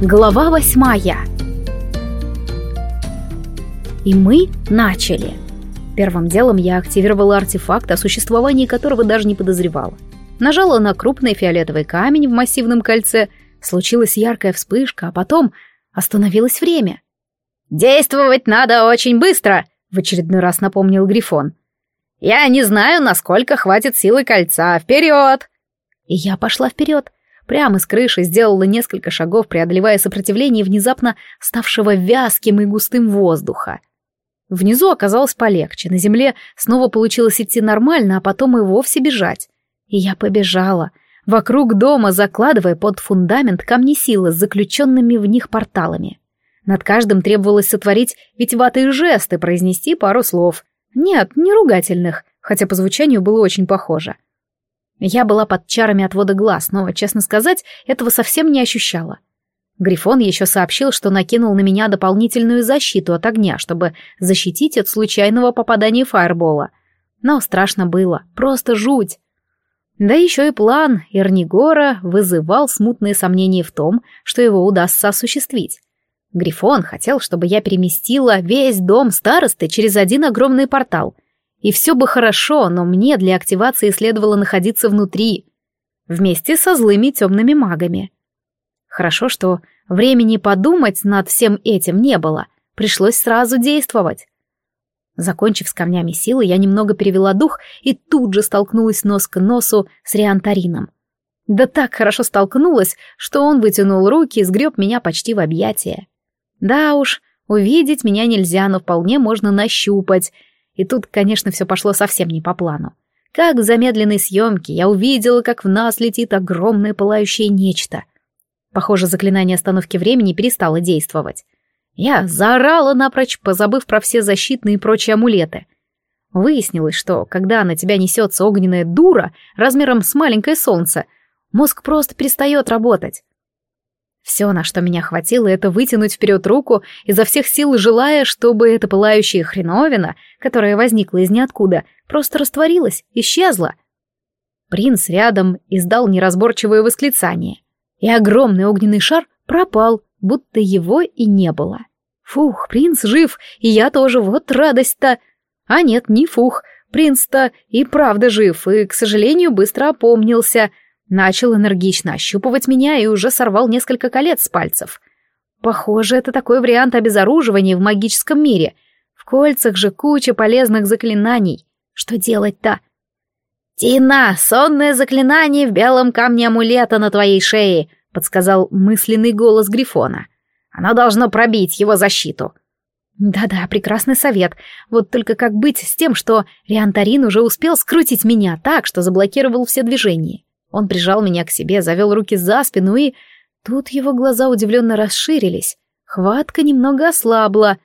Глава восьмая. И мы начали. Первым делом я активировала артефакт, о существовании которого даже не подозревала. Нажала на крупный фиолетовый камень в массивном кольце, случилась яркая вспышка, а потом остановилось время. «Действовать надо очень быстро», — в очередной раз напомнил Грифон. «Я не знаю, насколько хватит силы кольца. Вперед!» И я пошла вперед. Прямо с крыши сделала несколько шагов, преодолевая сопротивление внезапно ставшего вязким и густым воздуха. Внизу оказалось полегче, на земле снова получилось идти нормально, а потом и вовсе бежать. И я побежала, вокруг дома закладывая под фундамент камни силы с заключенными в них порталами. Над каждым требовалось сотворить витеватые жесты, произнести пару слов. Нет, не ругательных, хотя по звучанию было очень похоже. Я была под чарами отвода глаз, но, честно сказать, этого совсем не ощущала. Грифон еще сообщил, что накинул на меня дополнительную защиту от огня, чтобы защитить от случайного попадания фаербола. Но страшно было, просто жуть. Да еще и план Эрнигора вызывал смутные сомнения в том, что его удастся осуществить. Грифон хотел, чтобы я переместила весь дом старосты через один огромный портал. И все бы хорошо, но мне для активации следовало находиться внутри, вместе со злыми темными магами. Хорошо, что времени подумать над всем этим не было, пришлось сразу действовать. Закончив с камнями силы, я немного перевела дух и тут же столкнулась нос к носу с Риантарином. Да так хорошо столкнулась, что он вытянул руки и сгреб меня почти в объятия. Да уж, увидеть меня нельзя, но вполне можно нащупать. И тут, конечно, все пошло совсем не по плану. Как в замедленной съемке я увидела, как в нас летит огромное пылающее нечто. Похоже, заклинание остановки времени перестало действовать. Я заорала напрочь, позабыв про все защитные и прочие амулеты. Выяснилось, что когда на тебя несется огненная дура размером с маленькое солнце, мозг просто перестает работать. Все, на что меня хватило, это вытянуть вперед руку, изо всех сил желая, чтобы эта пылающая хреновина, которая возникла из ниоткуда, просто растворилась, исчезла. Принц рядом издал неразборчивое восклицание, и огромный огненный шар пропал, будто его и не было. Фух, принц жив, и я тоже, вот радость-то. А нет, не фух, принц-то и правда жив, и, к сожалению, быстро опомнился — Начал энергично ощупывать меня и уже сорвал несколько колец с пальцев. Похоже, это такой вариант обезоруживания в магическом мире. В кольцах же куча полезных заклинаний. Что делать-то? «Тина, сонное заклинание в белом камне амулета на твоей шее», — подсказал мысленный голос Грифона. «Оно должно пробить его защиту». Да-да, прекрасный совет. Вот только как быть с тем, что Риантарин уже успел скрутить меня так, что заблокировал все движения? Он прижал меня к себе, завел руки за спину и... Тут его глаза удивленно расширились. Хватка немного ослабла.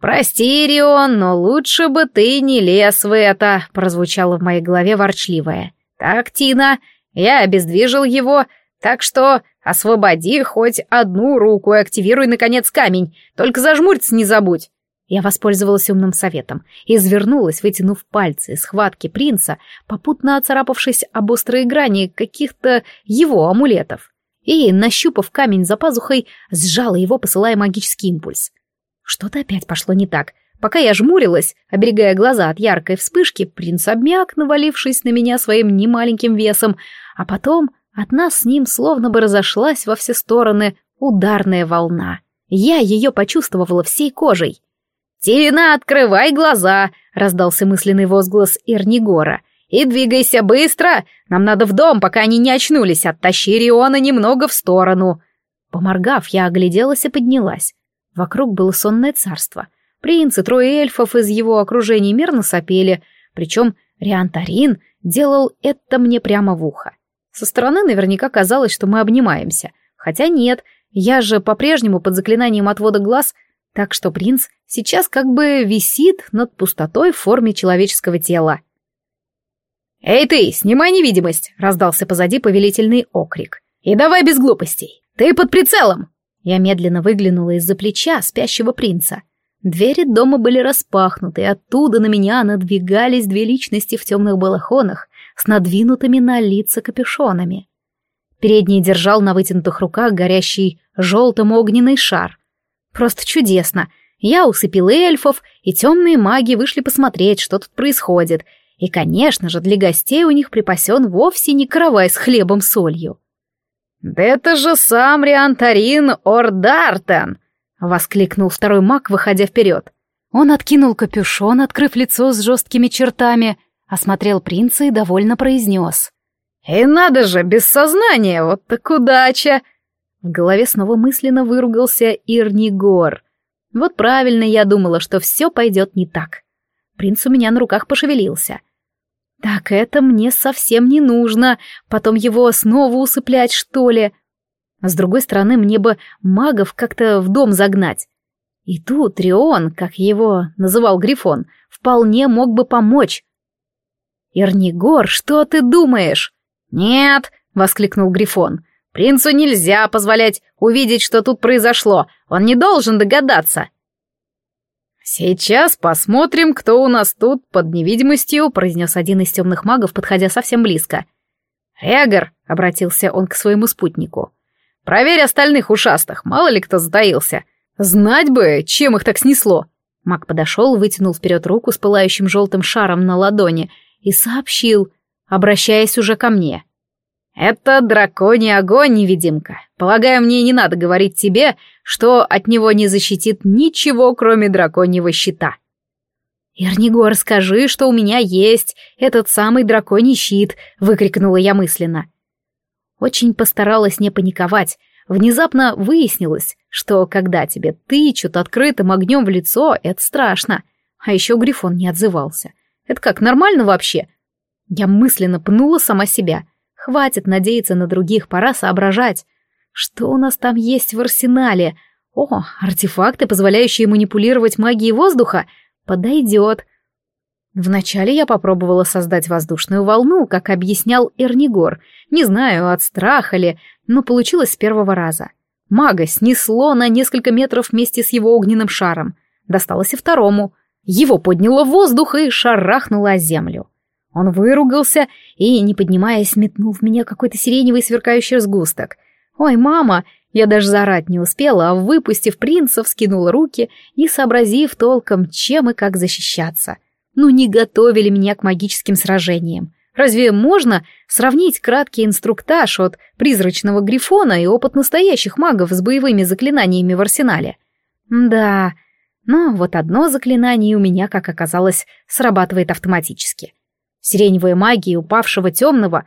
«Прости, Рион, но лучше бы ты не лез в это», — прозвучало в моей голове ворчливое. «Так, Тина, я обездвижил его, так что освободи хоть одну руку и активируй, наконец, камень, только зажмуриться не забудь». Я воспользовалась умным советом и извернулась, вытянув пальцы из схватки принца, попутно оцарапавшись об острые грани каких-то его амулетов. И, нащупав камень за пазухой, сжала его, посылая магический импульс. Что-то опять пошло не так. Пока я жмурилась, оберегая глаза от яркой вспышки, принц обмяк, навалившись на меня своим немаленьким весом, а потом от нас с ним словно бы разошлась во все стороны ударная волна. Я ее почувствовала всей кожей. «Тина, открывай глаза!» — раздался мысленный возглас Ирнигора. «И двигайся быстро! Нам надо в дом, пока они не очнулись. Оттащи Риона немного в сторону!» Поморгав, я огляделась и поднялась. Вокруг было сонное царство. Принц и трое эльфов из его окружения мирно сопели, причем Риантарин делал это мне прямо в ухо. Со стороны наверняка казалось, что мы обнимаемся. Хотя нет, я же по-прежнему под заклинанием отвода глаз — так что принц сейчас как бы висит над пустотой в форме человеческого тела. «Эй ты, снимай невидимость!» — раздался позади повелительный окрик. «И давай без глупостей! Ты под прицелом!» Я медленно выглянула из-за плеча спящего принца. Двери дома были распахнуты, и оттуда на меня надвигались две личности в темных балахонах с надвинутыми на лица капюшонами. Передний держал на вытянутых руках горящий желтым огненный шар. Просто чудесно. Я усыпил эльфов, и темные маги вышли посмотреть, что тут происходит. И, конечно же, для гостей у них припасен вовсе не каравай с хлебом солью. «Да это же сам Риантарин Ордартен!» — воскликнул второй маг, выходя вперед. Он откинул капюшон, открыв лицо с жесткими чертами, осмотрел принца и довольно произнес. «И надо же, без сознания, вот так удача!» В голове снова мысленно выругался Ирнигор. Вот правильно я думала, что все пойдет не так. Принц у меня на руках пошевелился. Так это мне совсем не нужно, потом его снова усыплять, что ли. С другой стороны, мне бы магов как-то в дом загнать. И тут Рион, как его называл Грифон, вполне мог бы помочь. «Ирнигор, что ты думаешь?» «Нет!» — воскликнул Грифон. «Принцу нельзя позволять увидеть, что тут произошло. Он не должен догадаться». «Сейчас посмотрим, кто у нас тут под невидимостью», — произнес один из темных магов, подходя совсем близко. «Регор», — обратился он к своему спутнику, — «проверь остальных ушастых, мало ли кто затаился. Знать бы, чем их так снесло». Маг подошел, вытянул вперед руку с пылающим желтым шаром на ладони и сообщил, обращаясь уже ко мне. «Это драконий огонь, невидимка. Полагаю, мне не надо говорить тебе, что от него не защитит ничего, кроме драконьего щита». «Эрнигор, скажи, что у меня есть этот самый драконий щит», — выкрикнула я мысленно. Очень постаралась не паниковать. Внезапно выяснилось, что когда тебе тычут открытым огнем в лицо, это страшно. А еще Грифон не отзывался. Это как, нормально вообще? Я мысленно пнула сама себя. Хватит надеяться на других, пора соображать. Что у нас там есть в арсенале? О, артефакты, позволяющие манипулировать магией воздуха? Подойдет. Вначале я попробовала создать воздушную волну, как объяснял Эрнигор. Не знаю, от страха ли, но получилось с первого раза. Мага снесло на несколько метров вместе с его огненным шаром. Досталось и второму. Его подняло в воздух и шарахнуло о землю. Он выругался и, не поднимаясь, метнул в меня какой-то сиреневый сверкающий сгусток. «Ой, мама!» Я даже зарать не успела, а, выпустив принца, вскинула руки и, сообразив толком, чем и как защищаться. Ну, не готовили меня к магическим сражениям. Разве можно сравнить краткий инструктаж от призрачного грифона и опыт настоящих магов с боевыми заклинаниями в арсенале? Да, но вот одно заклинание у меня, как оказалось, срабатывает автоматически — Сиреневая магия упавшего темного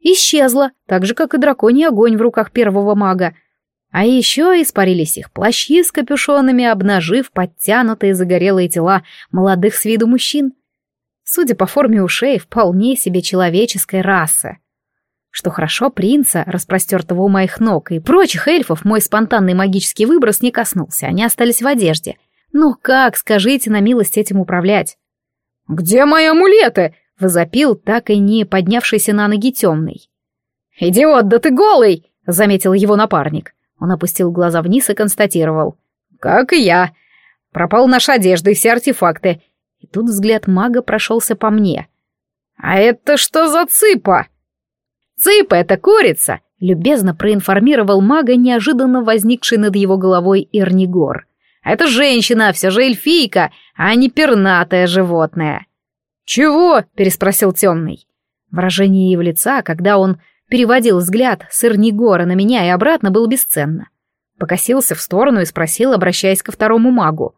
исчезла, так же, как и драконий огонь в руках первого мага. А еще испарились их плащи с капюшонами, обнажив подтянутые загорелые тела молодых с виду мужчин. Судя по форме ушей, вполне себе человеческой расы. Что хорошо принца, распростертого у моих ног, и прочих эльфов мой спонтанный магический выброс не коснулся, они остались в одежде. Ну как, скажите на милость этим управлять? «Где мои амулеты?» — возопил так и не поднявшийся на ноги темный. «Идиот, да ты голый!» — заметил его напарник. Он опустил глаза вниз и констатировал. «Как и я. Пропал наша одежда и все артефакты». И тут взгляд мага прошелся по мне. «А это что за цыпа?» «Цыпа — это курица!» — любезно проинформировал мага, неожиданно возникший над его головой Ирнигор. «Это женщина, все же эльфийка, а не пернатое животное». «Чего?» — переспросил темный. Выражение его лица, когда он переводил взгляд с Ирнигора на меня и обратно, было бесценно. Покосился в сторону и спросил, обращаясь ко второму магу.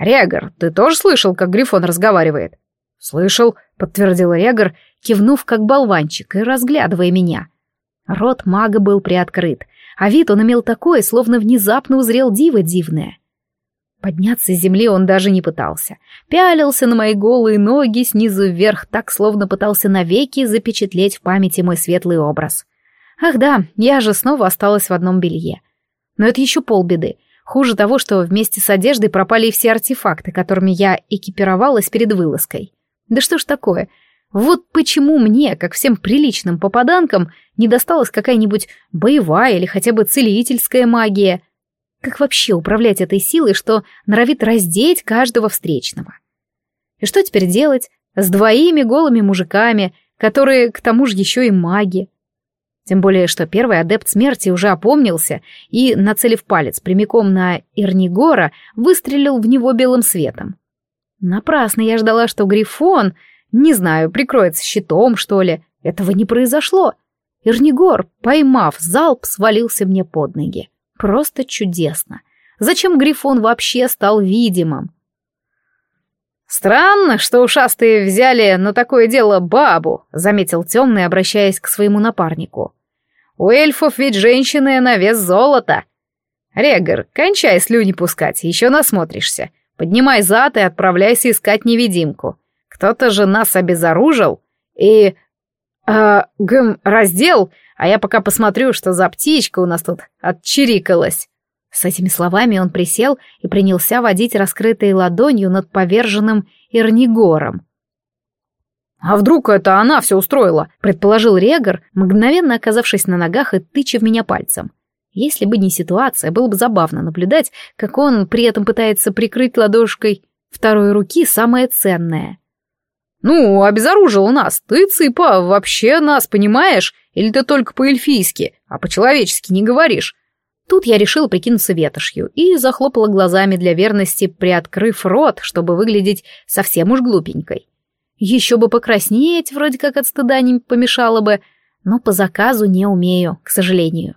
«Регор, ты тоже слышал, как Грифон разговаривает?» «Слышал», — подтвердил Регор, кивнув как болванчик и разглядывая меня. Рот мага был приоткрыт, а вид он имел такой, словно внезапно узрел диво дивное. Подняться с земли он даже не пытался. Пялился на мои голые ноги снизу вверх, так словно пытался навеки запечатлеть в памяти мой светлый образ. Ах да, я же снова осталась в одном белье. Но это еще полбеды. Хуже того, что вместе с одеждой пропали все артефакты, которыми я экипировалась перед вылазкой. Да что ж такое? Вот почему мне, как всем приличным попаданкам, не досталась какая-нибудь боевая или хотя бы целительская магия — как вообще управлять этой силой, что норовит раздеть каждого встречного? И что теперь делать с двоими голыми мужиками, которые, к тому же, еще и маги? Тем более, что первый адепт смерти уже опомнился и, нацелив палец прямиком на Ирнигора, выстрелил в него белым светом. Напрасно я ждала, что Грифон, не знаю, прикроется щитом, что ли. Этого не произошло. Ирнигор, поймав залп, свалился мне под ноги. Просто чудесно. Зачем Грифон вообще стал видимым? «Странно, что ушастые взяли на такое дело бабу», — заметил темный, обращаясь к своему напарнику. «У эльфов ведь женщины на вес золота. Регор, кончай слюни пускать, еще насмотришься. Поднимай зад и отправляйся искать невидимку. Кто-то же нас обезоружил и... Э, гм, раздел, а я пока посмотрю, что за птичка у нас тут отчирикалась». С этими словами он присел и принялся водить раскрытой ладонью над поверженным Ирнигором. «А вдруг это она все устроила?» — предположил Регор, мгновенно оказавшись на ногах и тыча в меня пальцем. Если бы не ситуация, было бы забавно наблюдать, как он при этом пытается прикрыть ладошкой второй руки самое ценное. «Ну, обезоружил нас. Ты, цыпа, вообще нас понимаешь? Или ты только по-эльфийски, а по-человечески не говоришь? Тут я решила прикинуться ветошью и захлопала глазами для верности, приоткрыв рот, чтобы выглядеть совсем уж глупенькой. Еще бы покраснеть, вроде как от стыда не помешало бы, но по заказу не умею, к сожалению.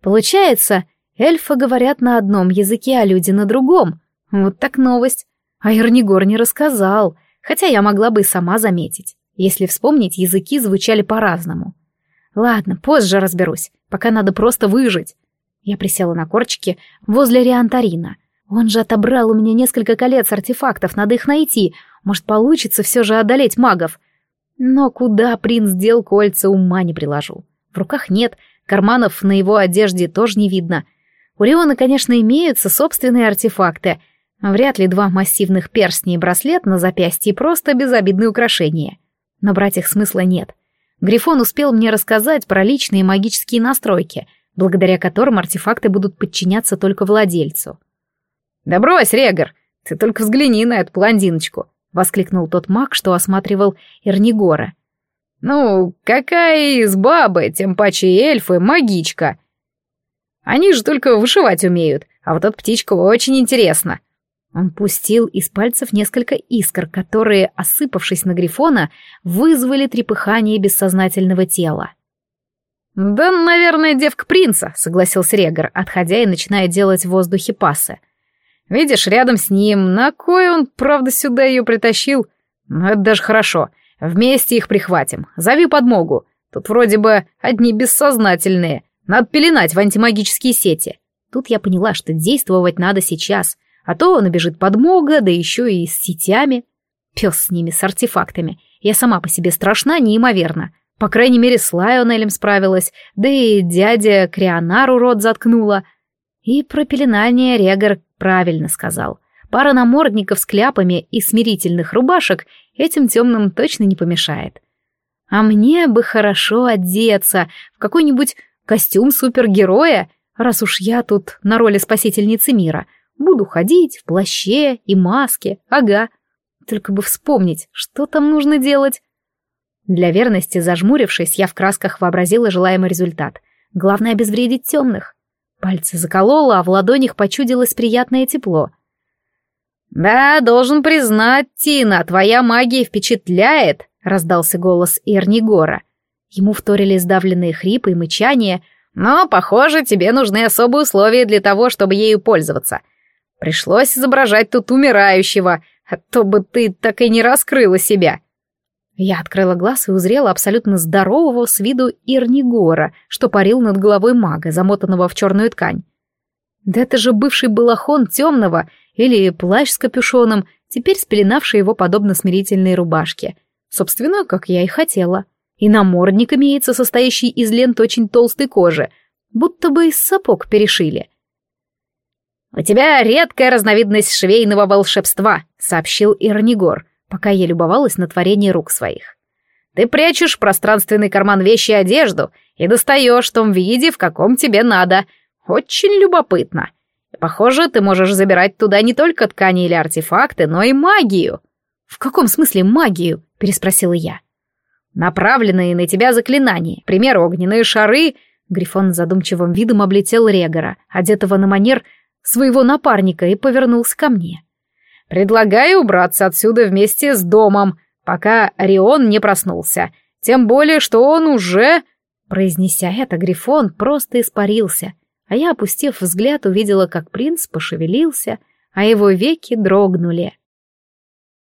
Получается, эльфы говорят на одном языке, а люди на другом. Вот так новость. А Ирнигор не рассказал, хотя я могла бы и сама заметить. Если вспомнить, языки звучали по-разному. Ладно, позже разберусь, пока надо просто выжить. Я присела на корчики возле Риантарина. Он же отобрал у меня несколько колец артефактов, надо их найти. Может, получится все же одолеть магов. Но куда принц дел кольца, ума не приложу. В руках нет, карманов на его одежде тоже не видно. У Риона, конечно, имеются собственные артефакты. Вряд ли два массивных перстня и браслет на запястье просто безобидные украшения. Но брать их смысла нет. Грифон успел мне рассказать про личные магические настройки — благодаря которым артефакты будут подчиняться только владельцу. «Да брось, Регор, ты только взгляни на эту блондиночку!» — воскликнул тот маг, что осматривал Эрнигора. «Ну, какая из бабы, тем паче эльфы, магичка!» «Они же только вышивать умеют, а вот эта птичка очень интересна!» Он пустил из пальцев несколько искр, которые, осыпавшись на Грифона, вызвали трепыхание бессознательного тела. «Да, наверное, девка принца», — согласился Регор, отходя и начиная делать в воздухе пасы. «Видишь, рядом с ним, на кой он, правда, сюда ее притащил? Ну, это даже хорошо. Вместе их прихватим. Зови подмогу. Тут вроде бы одни бессознательные. Надо пеленать в антимагические сети». Тут я поняла, что действовать надо сейчас, а то набежит подмога, да еще и с сетями. Пес с ними, с артефактами. Я сама по себе страшна неимоверно. По крайней мере, с Лайонелем справилась, да и дядя Крионару рот заткнула. И про пеленание Регор правильно сказал. Пара намордников с кляпами и смирительных рубашек этим темным точно не помешает. А мне бы хорошо одеться в какой-нибудь костюм супергероя, раз уж я тут на роли спасительницы мира. Буду ходить в плаще и маске, ага. Только бы вспомнить, что там нужно делать. Для верности, зажмурившись, я в красках вообразила желаемый результат. Главное — обезвредить темных. Пальцы заколола, а в ладонях почудилось приятное тепло. «Да, должен признать, Тина, твоя магия впечатляет», — раздался голос Эрнигора. Ему вторили сдавленные хрипы и мычания, «но, похоже, тебе нужны особые условия для того, чтобы ею пользоваться. Пришлось изображать тут умирающего, а то бы ты так и не раскрыла себя». Я открыла глаз и узрела абсолютно здорового с виду Ирнигора, что парил над головой мага, замотанного в черную ткань. Да это же бывший балахон темного или плащ с капюшоном, теперь спеленавший его подобно смирительной рубашке. Собственно, как я и хотела. И намордник имеется, состоящий из лент очень толстой кожи, будто бы из сапог перешили. «У тебя редкая разновидность швейного волшебства», — сообщил Ирнигор пока я любовалась на творение рук своих. Ты прячешь в пространственный карман вещи и одежду и достаешь в том виде, в каком тебе надо. Очень любопытно. Похоже, ты можешь забирать туда не только ткани или артефакты, но и магию. В каком смысле магию? переспросила я. Направленные на тебя заклинания, пример огненные шары...» Грифон задумчивым видом облетел Регора, одетого на манер своего напарника, и повернулся ко мне. «Предлагаю убраться отсюда вместе с домом, пока Орион не проснулся. Тем более, что он уже...» Произнеся это, Грифон просто испарился, а я, опустив взгляд, увидела, как принц пошевелился, а его веки дрогнули.